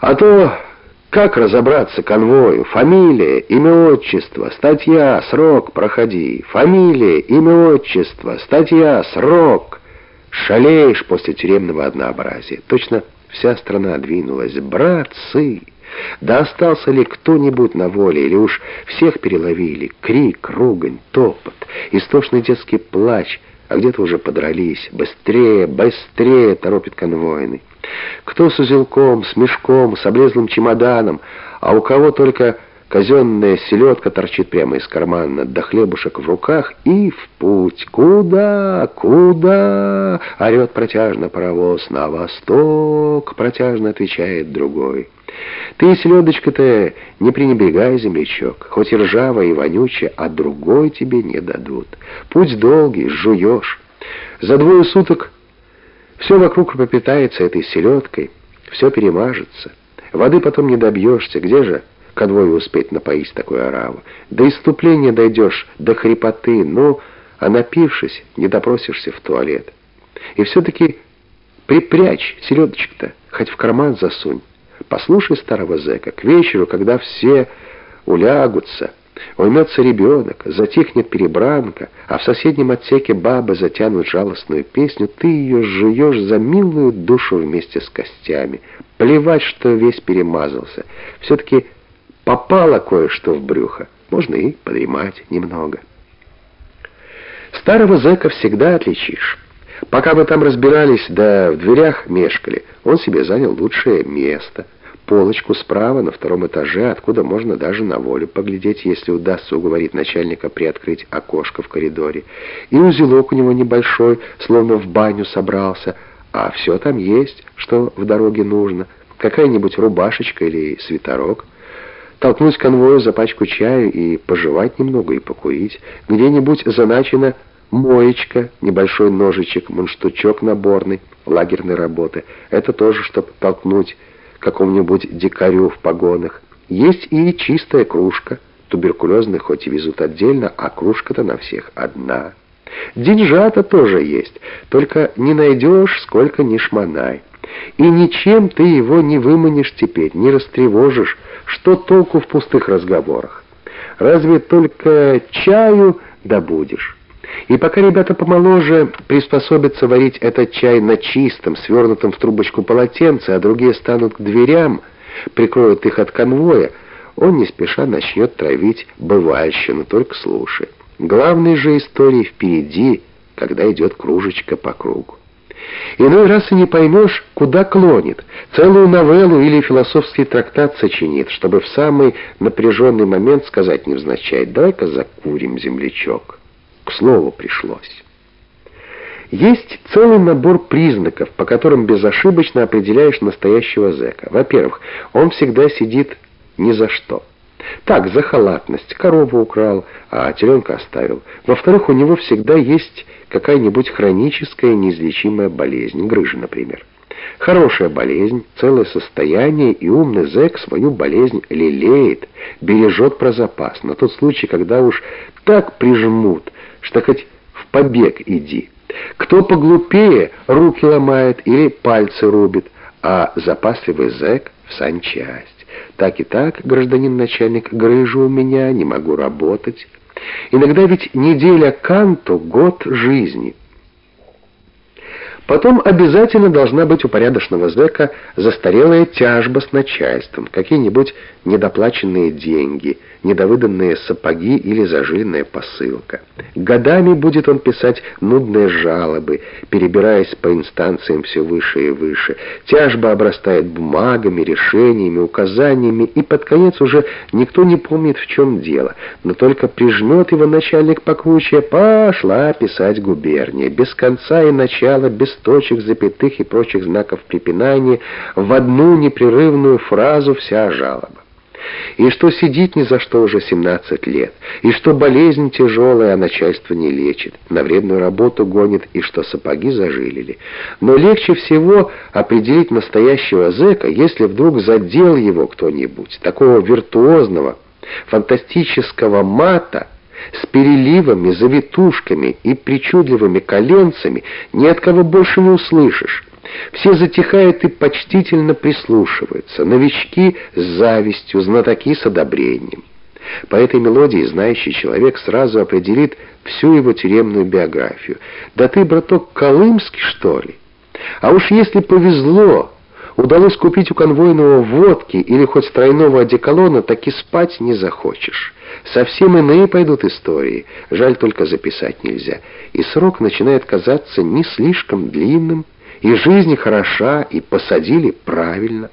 А то как разобраться конвою? Фамилия, имя, отчество, статья, срок, проходи. Фамилия, имя, отчество, статья, срок. Шалеешь после тюремного однообразия. Точно вся страна двинулась. Братцы! Да остался ли кто-нибудь на воле, или уж всех переловили? Крик, ругань, топот, истошный детский плач, а где-то уже подрались. Быстрее, быстрее, торопит конвойный. Кто с узелком, с мешком, с облезлым чемоданом, а у кого только казенная селедка торчит прямо из кармана, да хлебушек в руках и в путь. Куда, куда? Орет протяжно паровоз. На восток, протяжно отвечает другой. Ты, селедочка-то, не пренебрегай, землячок, хоть и ржавая и вонючая, а другой тебе не дадут. Путь долгий, жуешь. За двое суток все вокруг пропитается этой селедкой, все перемажется. Воды потом не добьешься, где же конвою успеть напоить такую ораву? До иступления дойдешь, до хрипоты, ну, а напившись, не допросишься в туалет. И все-таки припрячь селедочку-то, хоть в карман засунь. Послушай старого зэка, к вечеру, когда все улягутся, Уймется ребенок, затихнет перебранка, а в соседнем отсеке бабы затянут жалостную песню, ты ее жуешь за милую душу вместе с костями. Плевать, что весь перемазался. Все-таки попало кое-что в брюхо. Можно и подремать немного. Старого зэка всегда отличишь. Пока мы там разбирались, да в дверях мешкали, он себе занял лучшее место — полочку справа на втором этаже, откуда можно даже на волю поглядеть, если удастся уговорить начальника приоткрыть окошко в коридоре. И узелок у него небольшой, словно в баню собрался, а все там есть, что в дороге нужно. Какая-нибудь рубашечка или свитерок. Толкнуть конвою за пачку чаю и пожевать немного и покурить. Где-нибудь заначено моечка, небольшой ножичек, мунштучок наборный, лагерной работы. Это тоже, чтобы толкнуть какому-нибудь дикарю в погонах. Есть и чистая кружка. Туберкулезных хоть и везут отдельно, а кружка-то на всех одна. Деньжата тоже есть, только не найдешь, сколько ни шмонай. И ничем ты его не выманишь теперь, не растревожишь, что толку в пустых разговорах. Разве только чаю добудешь. И пока ребята помоложе приспособятся варить этот чай на чистом, свернутом в трубочку полотенце, а другие станут к дверям, прикроют их от конвоя, он не спеша начнет травить бывальщину, только слушай. Главные же истории впереди, когда идет кружечка по кругу. Иной раз и не поймешь, куда клонит. Целую новеллу или философский трактат сочинит, чтобы в самый напряженный момент сказать невзначай «дай-ка закурим, землячок» к слову пришлось. Есть целый набор признаков, по которым безошибочно определяешь настоящего зэка. Во-первых, он всегда сидит ни за что. Так, за халатность, корову украл, а теленка оставил. Во-вторых, у него всегда есть какая-нибудь хроническая неизлечимая болезнь, грыжа, например. Хорошая болезнь, целое состояние, и умный зэк свою болезнь лелеет, бережет про запас, на тот случай, когда уж так прижмут, что хоть в побег иди. Кто поглупее, руки ломает или пальцы рубит, а запасливый зэк в санчасть. Так и так, гражданин начальник, грыжу у меня, не могу работать. Иногда ведь неделя канту — год жизни — Потом обязательно должна быть у порядочного зэка застарелая тяжба с начальством, какие-нибудь недоплаченные деньги, недовыданные сапоги или зажиленная посылка. Годами будет он писать нудные жалобы, перебираясь по инстанциям все выше и выше. Тяжба обрастает бумагами, решениями, указаниями, и под конец уже никто не помнит, в чем дело, но только прижмет его начальник покруче, пошла писать губерния, без конца и начала, без точек, запятых и прочих знаков препинания, в одну непрерывную фразу вся жалоба. И что сидит ни за что уже 17 лет, и что болезнь тяжелая, а начальство не лечит, на вредную работу гонит, и что сапоги зажилили. Но легче всего определить настоящего зэка, если вдруг задел его кто-нибудь, такого виртуозного, фантастического мата, с переливами, завитушками и причудливыми коленцами ни от кого больше не услышишь. Все затихают и почтительно прислушиваются, новички с завистью, знатоки с одобрением. По этой мелодии знающий человек сразу определит всю его тюремную биографию. «Да ты, браток, колымский, что ли? А уж если повезло, удалось купить у конвойного водки или хоть тройного одеколона, так и спать не захочешь». Совсем иные пойдут истории, жаль только записать нельзя. И срок начинает казаться не слишком длинным, и жизнь хороша, и посадили правильно.